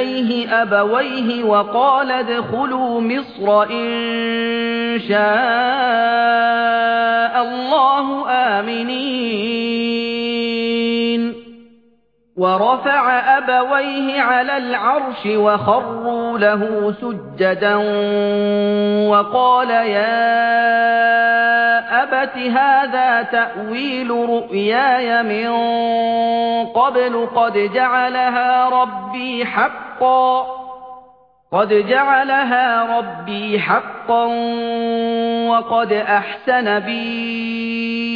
إِلَيْهِ أَبَوَيْهِ وَقَالَ ادْخُلُوا مِصْرَ إِن شَاءَ اللَّهُ آمِنِينَ. وَرَفَعَ أَبَوَيْهِ عَلَى الْعَرْشِ وَخَرُّوا لَهُ سُجَّدًا وَقَالَ يَا أَبَتِ هَٰذَا تَأْوِيلُ رُؤْيَايَ مِن قَبْلُ قَدْ جَعَلَهَا رَبِّي حَقًّا قد جعلها ربي حقا وقد أحسن بي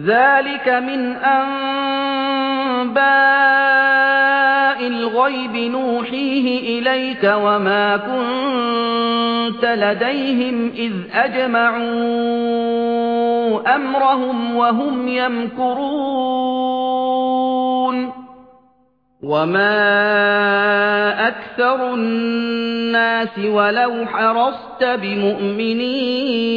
ذلك من أنباء الغيب نوحيه إليك وما كنت لديهم إذ أجمعوا أمرهم وهم يمكرون وما أكثر الناس ولو حرصت بمؤمنين